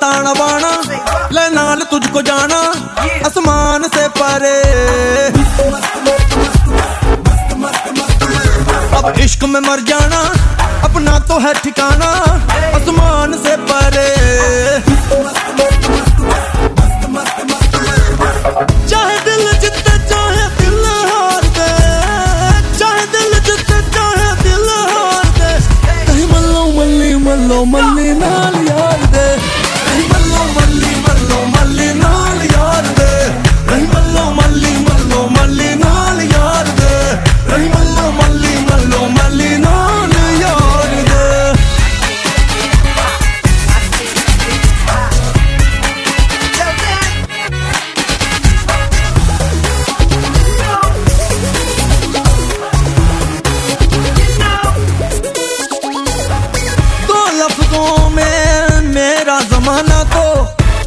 ताना बाना ले नाल तुझको जाना। आसमान से परे। मैं मर जाना अपना तो है ठिकाना आसमान से परे।